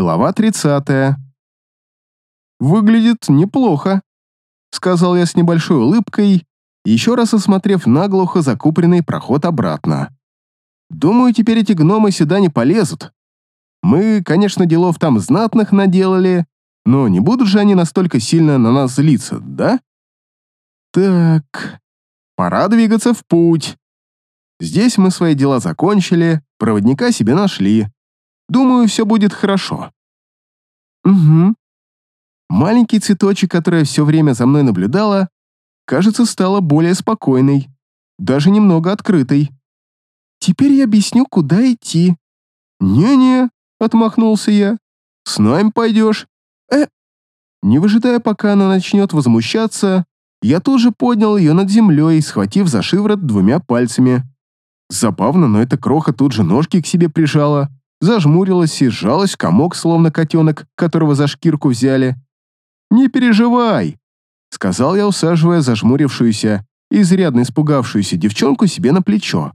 Глава 30. «Выглядит неплохо», — сказал я с небольшой улыбкой, еще раз осмотрев наглухо закупоренный проход обратно. «Думаю, теперь эти гномы сюда не полезут. Мы, конечно, делов там знатных наделали, но не будут же они настолько сильно на нас злиться, да? Так, пора двигаться в путь. Здесь мы свои дела закончили, проводника себе нашли. Думаю, все будет хорошо. Угу. Маленький цветочек, которая все время за мной наблюдала, кажется, стала более спокойной, даже немного открытой. Теперь я объясню, куда идти. «Не-не», — отмахнулся я, — «с нами пойдешь». «Э...» Не выжидая, пока она начнет возмущаться, я тут же поднял ее над землей, схватив за шиворот двумя пальцами. Забавно, но эта кроха тут же ножки к себе прижала, зажмурилась и сжалась комок, словно котенок, которого за шкирку взяли. «Не переживай», — сказал я, усаживая зажмурившуюся и изрядно испугавшуюся девчонку себе на плечо.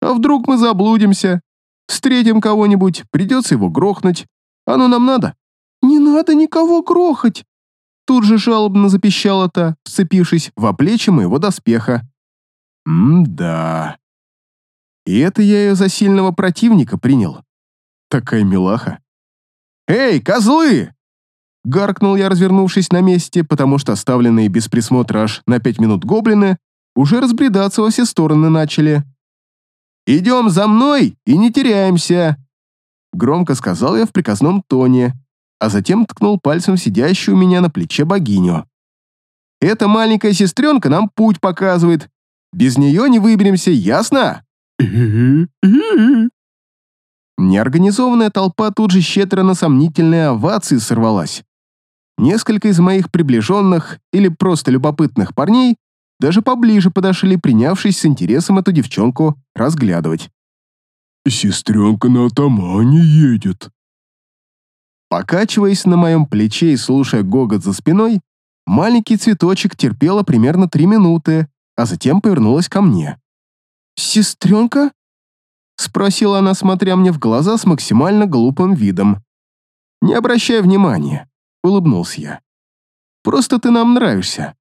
«А вдруг мы заблудимся? Встретим кого-нибудь, придется его грохнуть. Оно нам надо?» «Не надо никого грохать!» Тут же жалобно запищала та, вцепившись в оплечи моего доспеха. «М-да...» И это я ее за сильного противника принял. Такая милаха. «Эй, козлы!» Гаркнул я, развернувшись на месте, потому что оставленные без присмотра аж на пять минут гоблины уже разбредаться во все стороны начали. «Идем за мной и не теряемся!» Громко сказал я в приказном тоне, а затем ткнул пальцем сидящую у меня на плече богиню. «Эта маленькая сестренка нам путь показывает. Без нее не выберемся, ясно?» Неорганизованная толпа тут же щедро на сомнительные овации сорвалась. Несколько из моих приближенных или просто любопытных парней даже поближе подошли, принявшись с интересом эту девчонку разглядывать. «Сестренка на атамане едет». Покачиваясь на моем плече и слушая гогот за спиной, маленький цветочек терпела примерно три минуты, а затем повернулась ко мне. «Сестренка?» — спросила она, смотря мне в глаза с максимально глупым видом. «Не обращай внимания», — улыбнулся я. «Просто ты нам нравишься».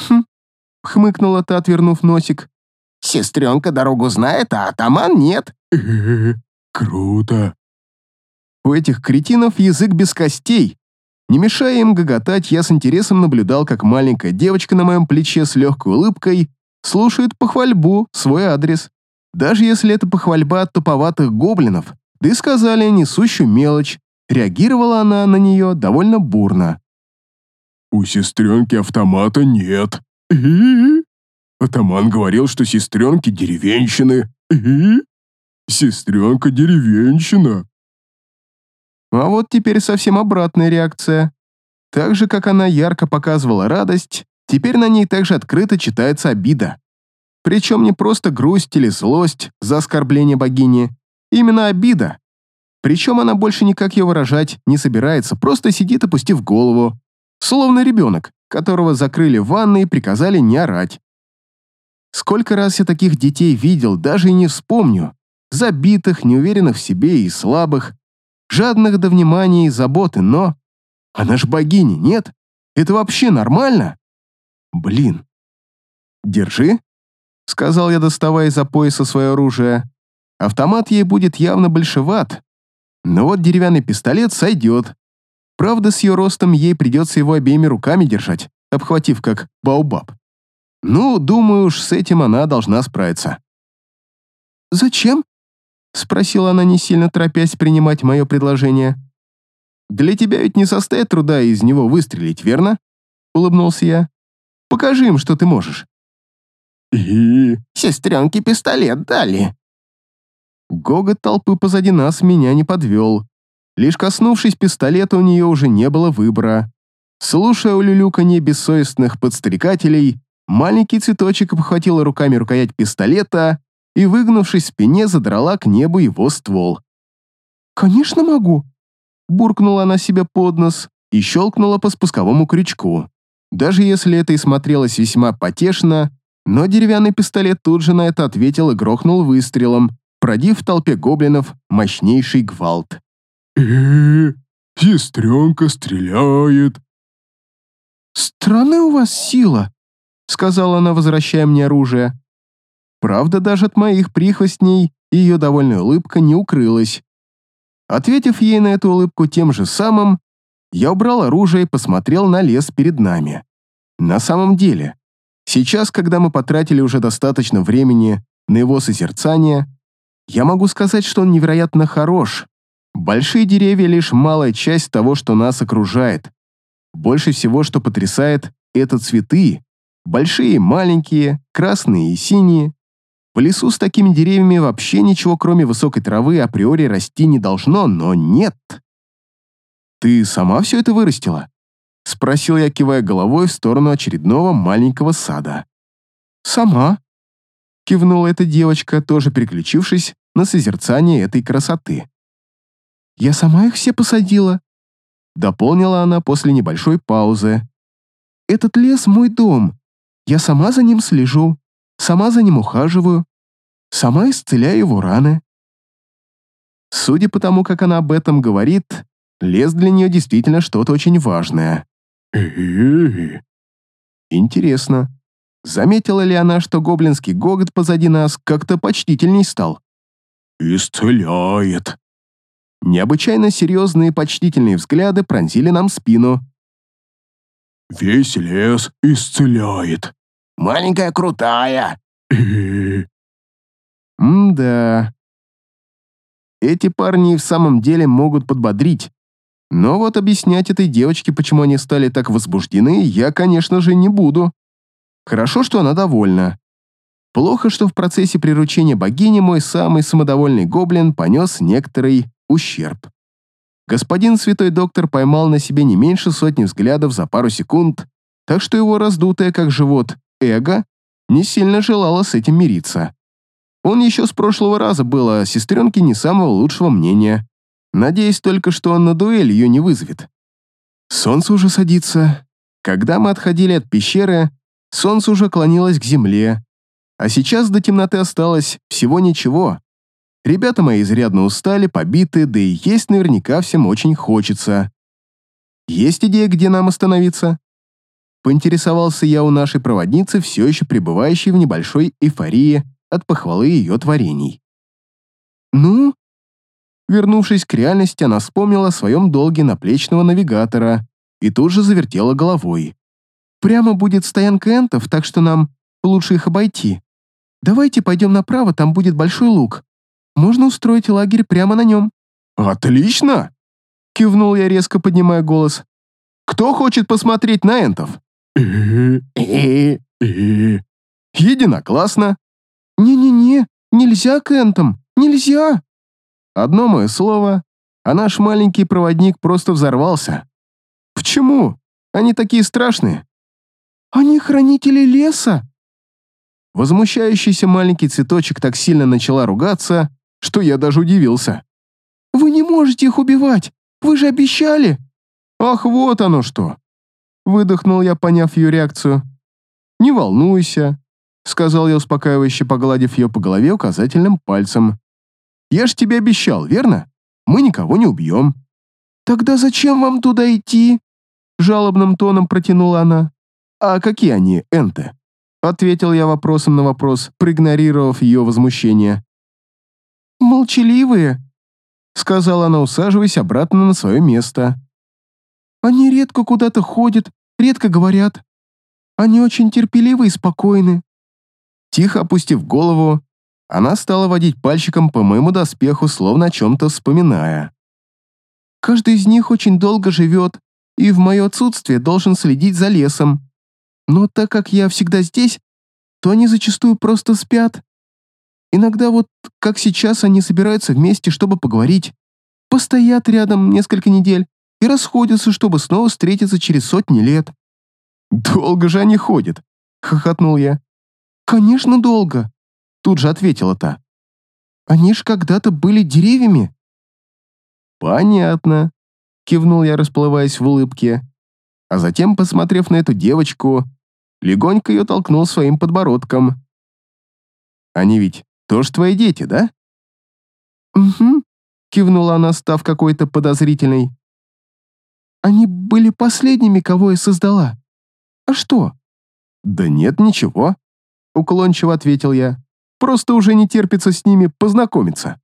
«Хм», — хмыкнула та, отвернув носик. «Сестренка дорогу знает, а атаман нет». Круто. У этих кретинов язык без костей. Не мешая им гоготать, я с интересом наблюдал, как маленькая девочка на моем плече с легкой улыбкой слушает похвальбу, свой адрес. Даже если это похвальба от туповатых гоблинов, да и сказали несущую мелочь, реагировала она на нее довольно бурно. «У сестренки автомата нет. Атаман говорил, что сестренки деревенщины. Сестренка деревенщина». А вот теперь совсем обратная реакция. Так же, как она ярко показывала радость, теперь на ней также открыто читается обида. Причем не просто грусть или злость за оскорбление богини, именно обида. Причем она больше никак ее выражать не собирается, просто сидит, опустив голову. Словно ребенок, которого закрыли в ванной и приказали не орать. Сколько раз я таких детей видел, даже и не вспомню. Забитых, неуверенных в себе и слабых, жадных до внимания и заботы, но... Она ж богиня, нет? Это вообще нормально? Блин. Держи, сказал я, доставая из-за пояса свое оружие. Автомат ей будет явно большеват, но вот деревянный пистолет сойдет. Правда, с ее ростом ей придется его обеими руками держать, обхватив как баубаб. Ну, думаю уж, с этим она должна справиться. «Зачем?» — спросила она, не сильно торопясь принимать мое предложение. «Для тебя ведь не состоит труда из него выстрелить, верно?» — улыбнулся я. «Покажи им, что ты можешь». И... Сестренке пистолет дали. Гогот толпы позади нас меня не подвел. Лишь коснувшись пистолета, у нее уже не было выбора. Слушая улюлюканье бессовестных подстрекателей, маленький цветочек обхватила руками рукоять пистолета и, выгнувшись в спине, задрала к небу его ствол. «Конечно могу!» Буркнула она себе под нос и щелкнула по спусковому крючку. Даже если это и смотрелось весьма потешно, но деревянный пистолет тут же на это ответил и грохнул выстрелом, продив в толпе гоблинов мощнейший гвалт. И сестренка стреляет. «Странная у вас сила», — сказала она, возвращая мне оружие. Правда, даже от моих прихвостней ее довольная улыбка не укрылась. Ответив ей на эту улыбку тем же самым, я убрал оружие и посмотрел на лес перед нами. На самом деле, сейчас, когда мы потратили уже достаточно времени на его созерцание, я могу сказать, что он невероятно хорош. Большие деревья — лишь малая часть того, что нас окружает. Больше всего, что потрясает, это цветы. Большие маленькие, красные и синие. В лесу с такими деревьями вообще ничего, кроме высокой травы, априори расти не должно, но нет. «Ты сама все это вырастила?» — спросил я, кивая головой в сторону очередного маленького сада. «Сама», — кивнула эта девочка, тоже переключившись на созерцание этой красоты. «Я сама их все посадила», — дополнила она после небольшой паузы. «Этот лес — мой дом. Я сама за ним слежу, сама за ним ухаживаю, сама исцеляю его раны». Судя по тому, как она об этом говорит, лес для нее действительно что-то очень важное. Интересно, заметила ли она, что гоблинский гогот позади нас как-то почтительней стал? исцеляет. Необычайно серьезные почтительные взгляды пронзили нам спину. Весь лес исцеляет. Маленькая крутая. М-да. Эти парни и в самом деле могут подбодрить. Но вот объяснять этой девочке, почему они стали так возбуждены, я, конечно же, не буду. Хорошо, что она довольна. Плохо, что в процессе приручения богини мой самый самодовольный гоблин понес некоторый ущерб. Господин святой доктор поймал на себе не меньше сотни взглядов за пару секунд, так что его раздутое, как живот, эго не сильно желало с этим мириться. Он еще с прошлого раза был о сестренке не самого лучшего мнения. Надеюсь только, что он на дуэль ее не вызовет. Солнце уже садится. Когда мы отходили от пещеры, солнце уже клонилось к земле, а сейчас до темноты осталось всего ничего. Ребята мои изрядно устали, побиты, да и есть наверняка всем очень хочется. Есть идея, где нам остановиться? Поинтересовался я у нашей проводницы, все еще пребывающей в небольшой эйфории от похвалы ее творений. «Ну?» Вернувшись к реальности, она вспомнила о своем долге наплечного навигатора и тут же завертела головой. «Прямо будет стоянка энтов, так что нам лучше их обойти. Давайте пойдем направо, там будет большой луг. Можно устроить лагерь прямо на нем». «Отлично!» — кивнул я, резко поднимая голос. «Кто хочет посмотреть на энтов?» Единоклассно. «Не-не-не, нельзя к энтам, нельзя!» Одно мое слово, а наш маленький проводник просто взорвался. Почему? Они такие страшные. Они хранители леса!» Возмущающийся маленький цветочек так сильно начала ругаться, что я даже удивился. «Вы не можете их убивать! Вы же обещали!» «Ах, вот оно что!» Выдохнул я, поняв ее реакцию. «Не волнуйся», — сказал я успокаивающе, погладив ее по голове указательным пальцем. «Я ж тебе обещал, верно? Мы никого не убьем». «Тогда зачем вам туда идти?» Жалобным тоном протянула она. «А какие они, энты?» Ответил я вопросом на вопрос, проигнорировав ее возмущение. «Молчаливые!» Сказала она, усаживаясь обратно на свое место. Они редко куда-то ходят, редко говорят. Они очень терпеливы и спокойны. Тихо опустив голову, она стала водить пальчиком по моему доспеху, словно о чем-то вспоминая. Каждый из них очень долго живет и в мое отсутствие должен следить за лесом. Но так как я всегда здесь, то они зачастую просто спят. Иногда вот, как сейчас, они собираются вместе, чтобы поговорить. Постоят рядом несколько недель и расходятся, чтобы снова встретиться через сотни лет. «Долго же они ходят», — хохотнул я. «Конечно, долго», — тут же ответила та. «Они ж когда-то были деревьями». «Понятно», — кивнул я, расплываясь в улыбке. А затем, посмотрев на эту девочку, легонько ее толкнул своим подбородком. «Они ведь тоже твои дети, да?» «Угу», кивнула она, став какой-то подозрительной. Они были последними, кого я создала. А что? Да нет, ничего, уклончиво ответил я. Просто уже не терпится с ними познакомиться.